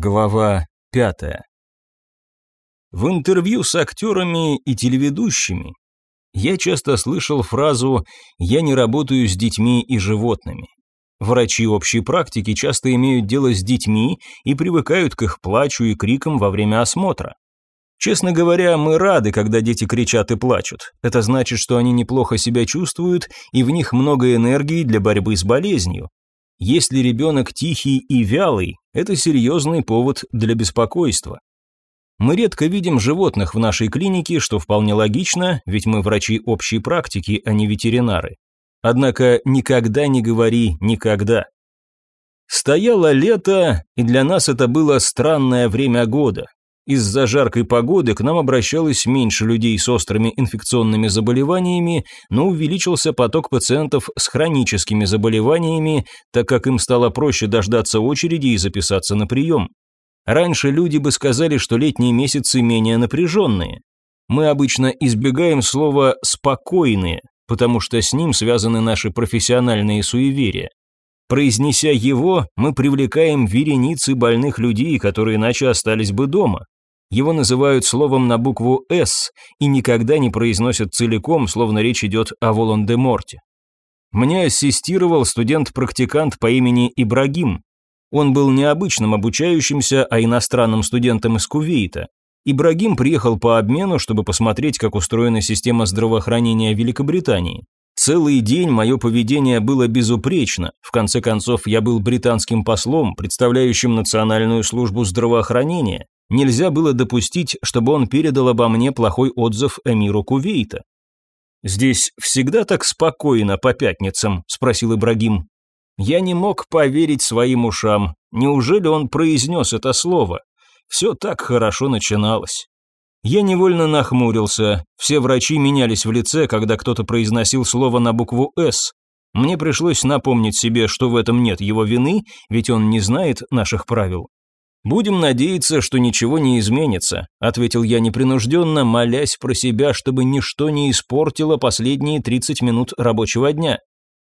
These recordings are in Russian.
Глава пятая. В интервью с актерами и телеведущими я часто слышал фразу «я не работаю с детьми и животными». Врачи общей практики часто имеют дело с детьми и привыкают к их плачу и крикам во время осмотра. Честно говоря, мы рады, когда дети кричат и плачут. Это значит, что они неплохо себя чувствуют и в них много энергии для борьбы с болезнью. Если ребенок тихий и вялый, это серьезный повод для беспокойства. Мы редко видим животных в нашей клинике, что вполне логично, ведь мы врачи общей практики, а не ветеринары. Однако никогда не говори никогда. Стояло лето, и для нас это было странное время года. Из-за жаркой погоды к нам обращалось меньше людей с острыми инфекционными заболеваниями, но увеличился поток пациентов с хроническими заболеваниями, так как им стало проще дождаться очереди и записаться на прием. Раньше люди бы сказали, что летние месяцы менее напряженные. Мы обычно избегаем слова «спокойные», потому что с ним связаны наши профессиональные суеверия. Произнеся его, мы привлекаем вереницы больных людей, которые иначе остались бы дома. Его называют словом на букву «С» и никогда не произносят целиком, словно речь идет о Волан-де-Морте. Мне ассистировал студент-практикант по имени Ибрагим. Он был не обычным обучающимся, а иностранным студентом из Кувейта. Ибрагим приехал по обмену, чтобы посмотреть, как устроена система здравоохранения Великобритании. Целый день мое поведение было безупречно. В конце концов, я был британским послом, представляющим Национальную службу здравоохранения. Нельзя было допустить, чтобы он передал обо мне плохой отзыв эмиру Кувейта. «Здесь всегда так спокойно по пятницам?» – спросил Ибрагим. Я не мог поверить своим ушам. Неужели он произнес это слово? Все так хорошо начиналось. Я невольно нахмурился. Все врачи менялись в лице, когда кто-то произносил слово на букву «С». Мне пришлось напомнить себе, что в этом нет его вины, ведь он не знает наших правил. «Будем надеяться, что ничего не изменится», – ответил я непринужденно, молясь про себя, чтобы ничто не испортило последние 30 минут рабочего дня.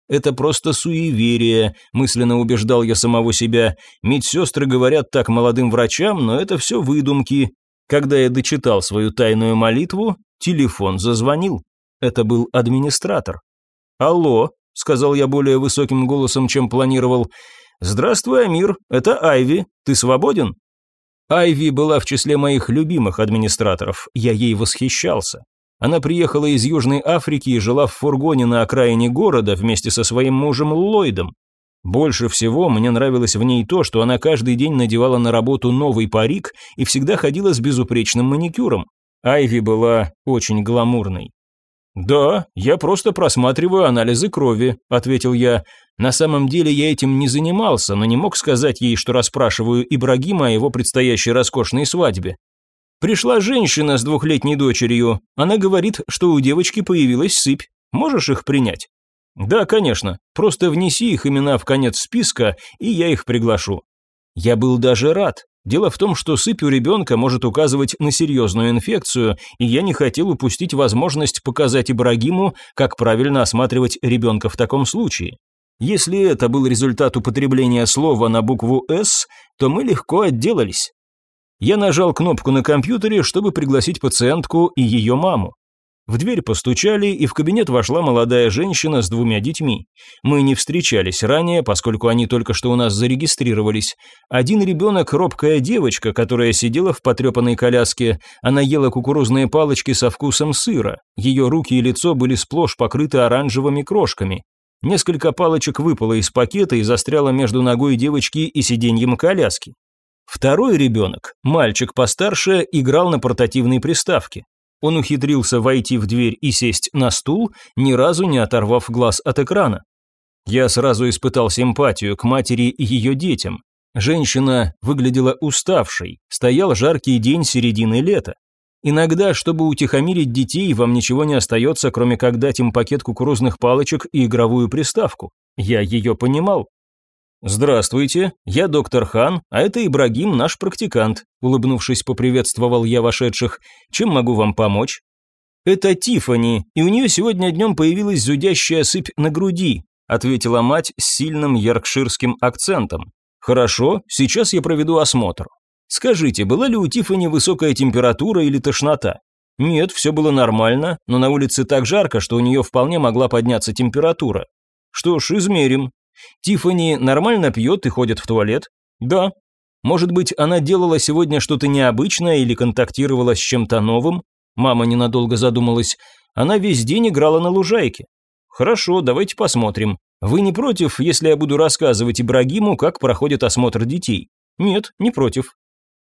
«Это просто суеверие», – мысленно убеждал я самого себя. «Медсестры говорят так молодым врачам, но это все выдумки». Когда я дочитал свою тайную молитву, телефон зазвонил. Это был администратор. «Алло», – сказал я более высоким голосом, чем планировал, – «Здравствуй, Амир, это Айви, ты свободен?» Айви была в числе моих любимых администраторов, я ей восхищался. Она приехала из Южной Африки и жила в фургоне на окраине города вместе со своим мужем Ллойдом. Больше всего мне нравилось в ней то, что она каждый день надевала на работу новый парик и всегда ходила с безупречным маникюром. Айви была очень гламурной. «Да, я просто просматриваю анализы крови», – ответил я. На самом деле я этим не занимался, но не мог сказать ей, что расспрашиваю Ибрагима о его предстоящей роскошной свадьбе. Пришла женщина с двухлетней дочерью. Она говорит, что у девочки появилась сыпь. Можешь их принять? Да, конечно. Просто внеси их имена в конец списка, и я их приглашу. Я был даже рад. Дело в том, что сыпь у ребенка может указывать на серьезную инфекцию, и я не хотел упустить возможность показать Ибрагиму, как правильно осматривать ребенка в таком случае. Если это был результат употребления слова на букву «С», то мы легко отделались. Я нажал кнопку на компьютере, чтобы пригласить пациентку и ее маму. В дверь постучали, и в кабинет вошла молодая женщина с двумя детьми. Мы не встречались ранее, поскольку они только что у нас зарегистрировались. Один ребенок – робкая девочка, которая сидела в потрепанной коляске. Она ела кукурузные палочки со вкусом сыра. Ее руки и лицо были сплошь покрыты оранжевыми крошками. Несколько палочек выпало из пакета и застряло между ногой девочки и сиденьем коляски. Второй ребенок, мальчик постарше, играл на портативной приставке. Он ухитрился войти в дверь и сесть на стул, ни разу не оторвав глаз от экрана. Я сразу испытал симпатию к матери и ее детям. Женщина выглядела уставшей, стоял жаркий день середины лета. Иногда, чтобы утихомирить детей, вам ничего не остается, кроме как дать им пакет кукурузных палочек и игровую приставку. Я ее понимал. «Здравствуйте, я доктор Хан, а это Ибрагим, наш практикант», улыбнувшись, поприветствовал я вошедших. «Чем могу вам помочь?» «Это Тифани, и у нее сегодня днем появилась зудящая сыпь на груди», ответила мать с сильным яркширским акцентом. «Хорошо, сейчас я проведу осмотр. Скажите, была ли у Тифани высокая температура или тошнота? Нет, все было нормально, но на улице так жарко, что у нее вполне могла подняться температура. Что ж, измерим. Тифани нормально пьет и ходит в туалет? Да. Может быть, она делала сегодня что-то необычное или контактировала с чем-то новым? Мама ненадолго задумалась. Она весь день играла на лужайке. Хорошо, давайте посмотрим. Вы не против, если я буду рассказывать Ибрагиму, как проходит осмотр детей? Нет, не против.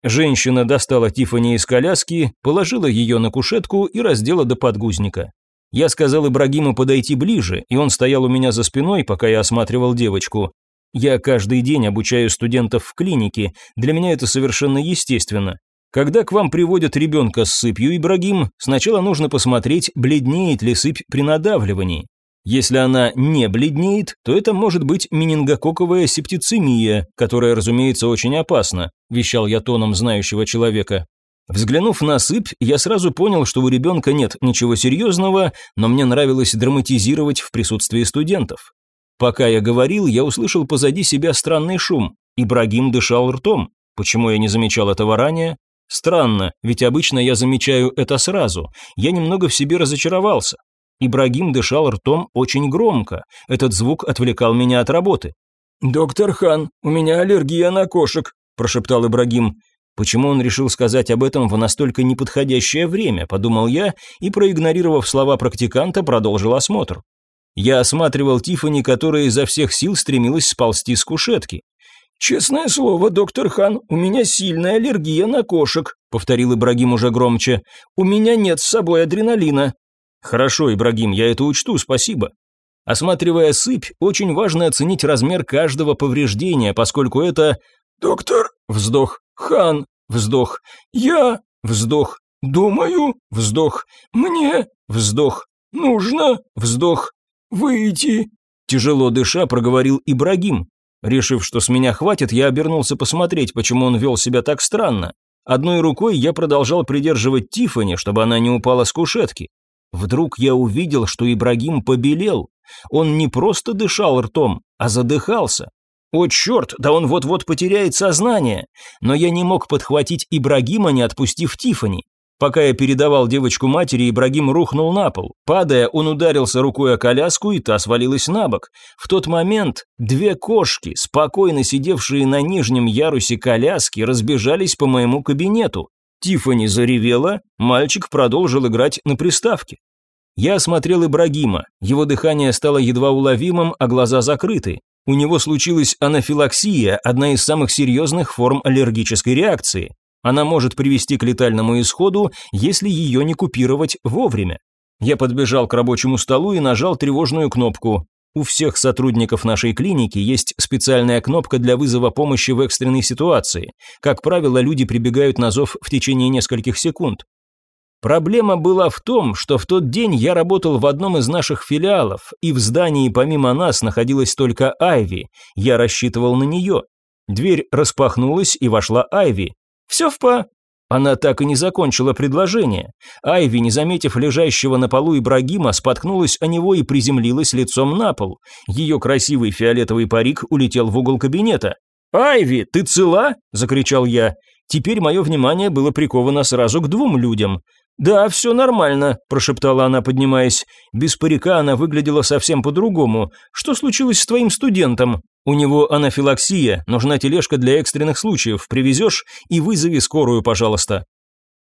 Женщина достала Тифани из коляски, положила ее на кушетку и раздела до подгузника. Я сказал Ибрагиму подойти ближе, и он стоял у меня за спиной, пока я осматривал девочку. Я каждый день обучаю студентов в клинике, для меня это совершенно естественно. Когда к вам приводят ребенка с сыпью, Ибрагим, сначала нужно посмотреть, бледнеет ли сыпь при надавливании. Если она не бледнеет, то это может быть менингококковая септицемия, которая, разумеется, очень опасна, вещал я тоном знающего человека. Взглянув на сыпь, я сразу понял, что у ребенка нет ничего серьезного, но мне нравилось драматизировать в присутствии студентов. Пока я говорил, я услышал позади себя странный шум. Ибрагим дышал ртом. Почему я не замечал этого ранее? Странно, ведь обычно я замечаю это сразу. Я немного в себе разочаровался. Ибрагим дышал ртом очень громко. Этот звук отвлекал меня от работы. «Доктор Хан, у меня аллергия на кошек», – прошептал Ибрагим. Почему он решил сказать об этом в настолько неподходящее время, подумал я и, проигнорировав слова практиканта, продолжил осмотр. Я осматривал Тифани, которая изо всех сил стремилась сползти с кушетки. «Честное слово, доктор Хан, у меня сильная аллергия на кошек», повторил Ибрагим уже громче. «У меня нет с собой адреналина». «Хорошо, Ибрагим, я это учту, спасибо». Осматривая сыпь, очень важно оценить размер каждого повреждения, поскольку это... «Доктор!» – вздох. «Хан!» – вздох. «Я!» – вздох. «Думаю!» – вздох. «Мне!» – вздох. «Нужно!» – вздох. «Выйти!» – тяжело дыша проговорил Ибрагим. Решив, что с меня хватит, я обернулся посмотреть, почему он вел себя так странно. Одной рукой я продолжал придерживать Тифани, чтобы она не упала с кушетки. Вдруг я увидел, что Ибрагим побелел. Он не просто дышал ртом, а задыхался. О, черт, да он вот-вот потеряет сознание. Но я не мог подхватить Ибрагима, не отпустив Тифани. Пока я передавал девочку матери, Ибрагим рухнул на пол. Падая, он ударился рукой о коляску, и та свалилась на бок. В тот момент две кошки, спокойно сидевшие на нижнем ярусе коляски, разбежались по моему кабинету. Тифани заревела, мальчик продолжил играть на приставке. Я осмотрел Ибрагима, его дыхание стало едва уловимым, а глаза закрыты. У него случилась анафилаксия, одна из самых серьезных форм аллергической реакции. Она может привести к летальному исходу, если ее не купировать вовремя. Я подбежал к рабочему столу и нажал тревожную кнопку. У всех сотрудников нашей клиники есть специальная кнопка для вызова помощи в экстренной ситуации. Как правило, люди прибегают на зов в течение нескольких секунд. Проблема была в том, что в тот день я работал в одном из наших филиалов, и в здании помимо нас находилась только Айви. Я рассчитывал на нее. Дверь распахнулась, и вошла Айви. «Все в па...» Она так и не закончила предложение. Айви, не заметив лежащего на полу Ибрагима, споткнулась о него и приземлилась лицом на пол. Ее красивый фиолетовый парик улетел в угол кабинета. «Айви, ты цела?» – закричал я. Теперь мое внимание было приковано сразу к двум людям. «Да, все нормально», – прошептала она, поднимаясь. Без парика она выглядела совсем по-другому. «Что случилось с твоим студентом?» «У него анафилаксия, нужна тележка для экстренных случаев. Привезешь и вызови скорую, пожалуйста».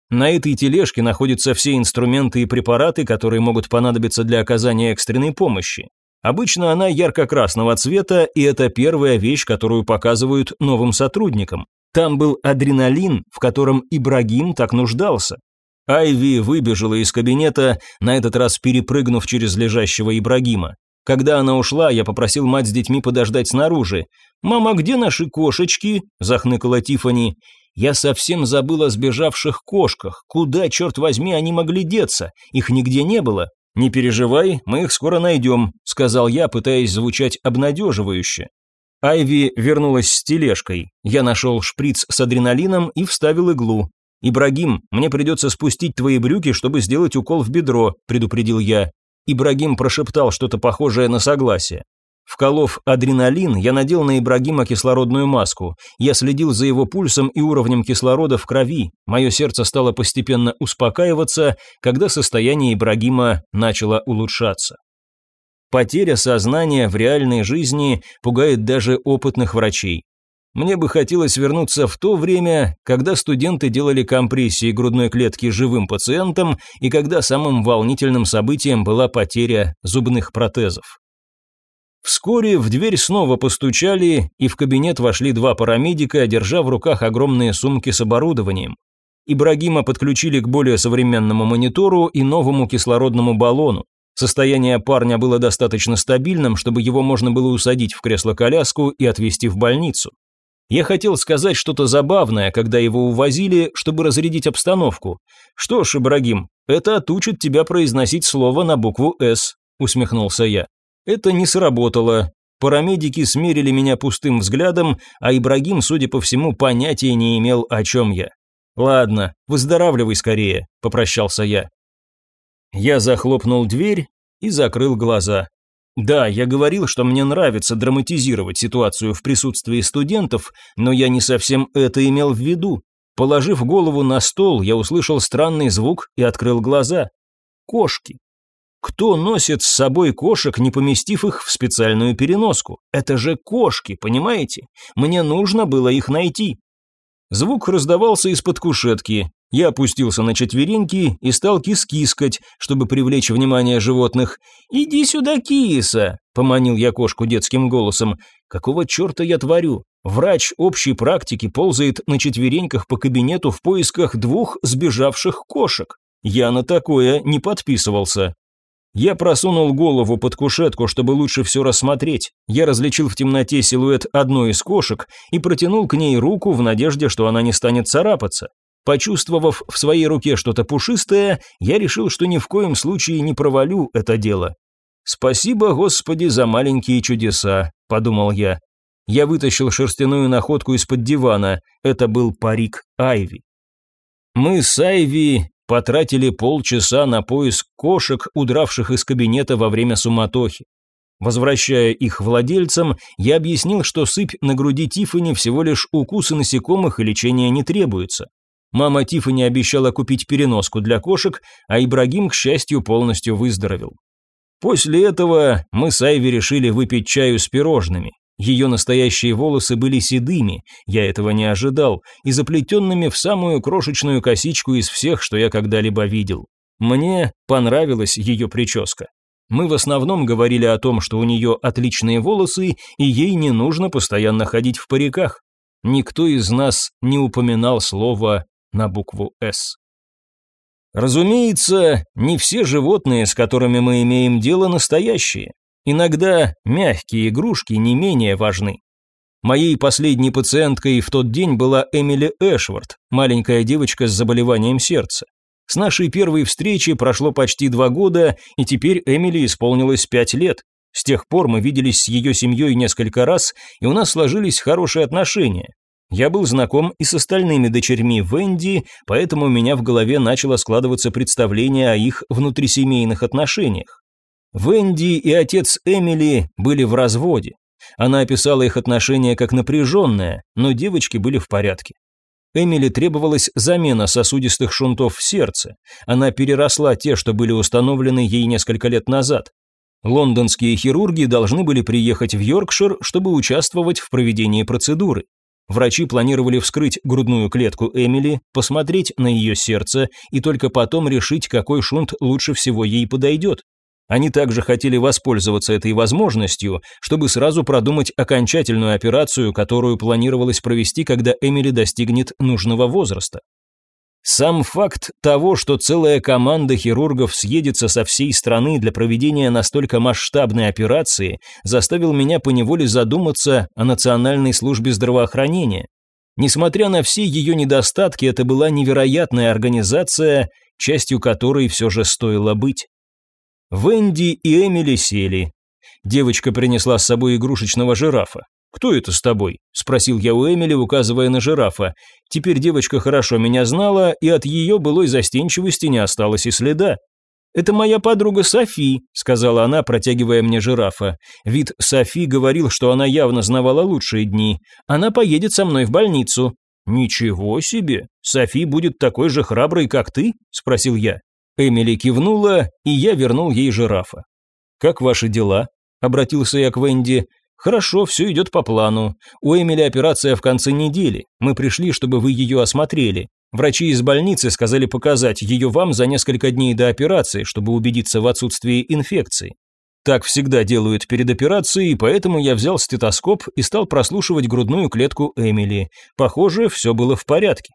На этой тележке находятся все инструменты и препараты, которые могут понадобиться для оказания экстренной помощи. Обычно она ярко-красного цвета, и это первая вещь, которую показывают новым сотрудникам. Там был адреналин, в котором Ибрагим так нуждался. Айви выбежала из кабинета, на этот раз перепрыгнув через лежащего Ибрагима. Когда она ушла, я попросил мать с детьми подождать снаружи. «Мама, где наши кошечки?» – захныкала Тифани. «Я совсем забыл о сбежавших кошках. Куда, черт возьми, они могли деться? Их нигде не было». «Не переживай, мы их скоро найдем», – сказал я, пытаясь звучать обнадеживающе. Айви вернулась с тележкой. Я нашел шприц с адреналином и вставил иглу. «Ибрагим, мне придется спустить твои брюки, чтобы сделать укол в бедро», – предупредил я. Ибрагим прошептал что-то похожее на согласие. Вколов адреналин, я надел на Ибрагима кислородную маску. Я следил за его пульсом и уровнем кислорода в крови. Мое сердце стало постепенно успокаиваться, когда состояние Ибрагима начало улучшаться. Потеря сознания в реальной жизни пугает даже опытных врачей. Мне бы хотелось вернуться в то время, когда студенты делали компрессии грудной клетки живым пациентам и когда самым волнительным событием была потеря зубных протезов. Вскоре в дверь снова постучали, и в кабинет вошли два парамедика, держа в руках огромные сумки с оборудованием. Ибрагима подключили к более современному монитору и новому кислородному баллону. Состояние парня было достаточно стабильным, чтобы его можно было усадить в кресло-коляску и отвезти в больницу. Я хотел сказать что-то забавное, когда его увозили, чтобы разрядить обстановку. «Что ж, Ибрагим, это отучит тебя произносить слово на букву «С», — усмехнулся я. Это не сработало. Парамедики смерили меня пустым взглядом, а Ибрагим, судя по всему, понятия не имел, о чем я. «Ладно, выздоравливай скорее», – попрощался я. Я захлопнул дверь и закрыл глаза. Да, я говорил, что мне нравится драматизировать ситуацию в присутствии студентов, но я не совсем это имел в виду. Положив голову на стол, я услышал странный звук и открыл глаза. Кошки. Кто носит с собой кошек, не поместив их в специальную переноску? Это же кошки, понимаете? Мне нужно было их найти. Звук раздавался из-под кушетки. Я опустился на четвереньки и стал кис-кискать, чтобы привлечь внимание животных. «Иди сюда, киса!» – поманил я кошку детским голосом. «Какого черта я творю? Врач общей практики ползает на четвереньках по кабинету в поисках двух сбежавших кошек. Я на такое не подписывался. Я просунул голову под кушетку, чтобы лучше все рассмотреть. Я различил в темноте силуэт одной из кошек и протянул к ней руку в надежде, что она не станет царапаться. Почувствовав в своей руке что-то пушистое, я решил, что ни в коем случае не провалю это дело. «Спасибо, Господи, за маленькие чудеса», – подумал я. Я вытащил шерстяную находку из-под дивана. Это был парик Айви. Мы с Айви потратили полчаса на поиск кошек, удравших из кабинета во время суматохи. Возвращая их владельцам, я объяснил, что сыпь на груди Тифани всего лишь укусы насекомых и лечения не требуется. Мама Тифани обещала купить переноску для кошек, а Ибрагим, к счастью, полностью выздоровел. После этого мы с Айви решили выпить чаю с пирожными. Ее настоящие волосы были седыми, я этого не ожидал, и заплетенными в самую крошечную косичку из всех, что я когда-либо видел. Мне понравилась ее прическа. Мы в основном говорили о том, что у нее отличные волосы, и ей не нужно постоянно ходить в париках. Никто из нас не упоминал слово на букву «С». Разумеется, не все животные, с которыми мы имеем дело, настоящие. Иногда мягкие игрушки не менее важны. Моей последней пациенткой в тот день была Эмили Эшвард, маленькая девочка с заболеванием сердца. С нашей первой встречи прошло почти два года, и теперь Эмили исполнилось пять лет. С тех пор мы виделись с ее семьей несколько раз, и у нас сложились хорошие отношения. Я был знаком и с остальными дочерьми Венди, поэтому у меня в голове начало складываться представление о их внутрисемейных отношениях. Венди и отец Эмили были в разводе. Она описала их отношения как напряженное, но девочки были в порядке. Эмили требовалась замена сосудистых шунтов в сердце. Она переросла те, что были установлены ей несколько лет назад. Лондонские хирурги должны были приехать в Йоркшир, чтобы участвовать в проведении процедуры. Врачи планировали вскрыть грудную клетку Эмили, посмотреть на ее сердце и только потом решить, какой шунт лучше всего ей подойдет. Они также хотели воспользоваться этой возможностью, чтобы сразу продумать окончательную операцию, которую планировалось провести, когда Эмили достигнет нужного возраста. Сам факт того, что целая команда хирургов съедется со всей страны для проведения настолько масштабной операции, заставил меня поневоле задуматься о Национальной службе здравоохранения. Несмотря на все ее недостатки, это была невероятная организация, частью которой все же стоило быть. Венди и Эмили сели. Девочка принесла с собой игрушечного жирафа. «Кто это с тобой?» – спросил я у Эмили, указывая на жирафа. Теперь девочка хорошо меня знала, и от ее былой застенчивости не осталось и следа. «Это моя подруга Софи», — сказала она, протягивая мне жирафа. Вид Софи говорил, что она явно знавала лучшие дни. «Она поедет со мной в больницу». «Ничего себе! Софи будет такой же храброй, как ты?» – спросил я. Эмили кивнула, и я вернул ей жирафа. «Как ваши дела?» – обратился я к Венди. «Хорошо, все идет по плану. У Эмили операция в конце недели. Мы пришли, чтобы вы ее осмотрели. Врачи из больницы сказали показать ее вам за несколько дней до операции, чтобы убедиться в отсутствии инфекции. Так всегда делают перед операцией, поэтому я взял стетоскоп и стал прослушивать грудную клетку Эмили. Похоже, все было в порядке.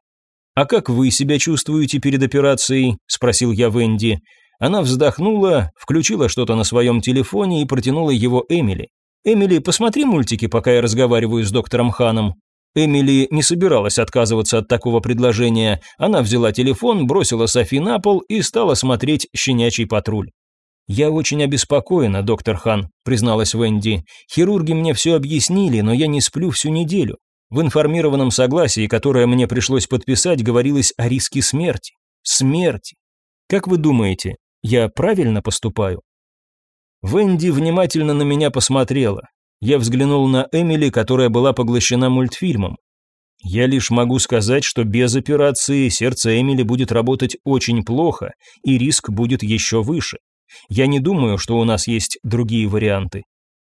«А как вы себя чувствуете перед операцией?» – спросил я Венди. Она вздохнула, включила что-то на своем телефоне и протянула его Эмили. «Эмили, посмотри мультики, пока я разговариваю с доктором Ханом». Эмили не собиралась отказываться от такого предложения. Она взяла телефон, бросила Софи на пол и стала смотреть «Щенячий патруль». «Я очень обеспокоена, доктор Хан», – призналась Венди. «Хирурги мне все объяснили, но я не сплю всю неделю. В информированном согласии, которое мне пришлось подписать, говорилось о риске смерти. Смерти. Как вы думаете, я правильно поступаю?» Венди внимательно на меня посмотрела. Я взглянул на Эмили, которая была поглощена мультфильмом. Я лишь могу сказать, что без операции сердце Эмили будет работать очень плохо, и риск будет еще выше. Я не думаю, что у нас есть другие варианты.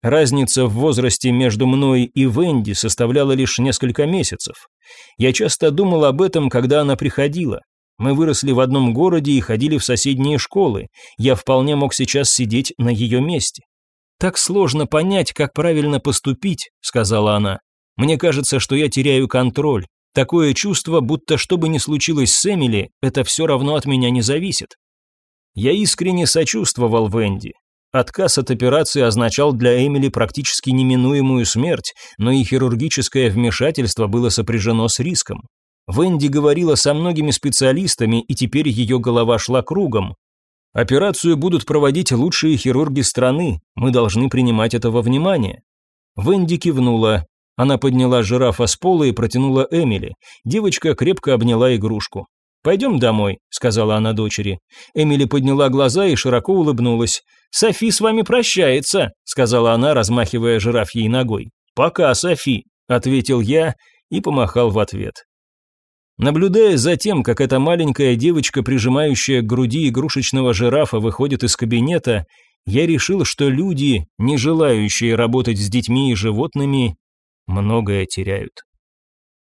Разница в возрасте между мной и Венди составляла лишь несколько месяцев. Я часто думал об этом, когда она приходила. Мы выросли в одном городе и ходили в соседние школы. Я вполне мог сейчас сидеть на ее месте. «Так сложно понять, как правильно поступить», — сказала она. «Мне кажется, что я теряю контроль. Такое чувство, будто что бы ни случилось с Эмили, это все равно от меня не зависит. Я искренне сочувствовал Венди. Отказ от операции означал для Эмили практически неминуемую смерть, но и хирургическое вмешательство было сопряжено с риском. Венди говорила со многими специалистами, и теперь ее голова шла кругом. Операцию будут проводить лучшие хирурги страны, мы должны принимать это во внимание. Венди кивнула. Она подняла жирафа с пола и протянула Эмили. Девочка крепко обняла игрушку. «Пойдем домой», — сказала она дочери. Эмили подняла глаза и широко улыбнулась. «Софи с вами прощается», — сказала она, размахивая жирафьей ногой. «Пока, Софи», — ответил я и помахал в ответ. Наблюдая за тем, как эта маленькая девочка, прижимающая к груди игрушечного жирафа, выходит из кабинета, я решил, что люди, не желающие работать с детьми и животными, многое теряют.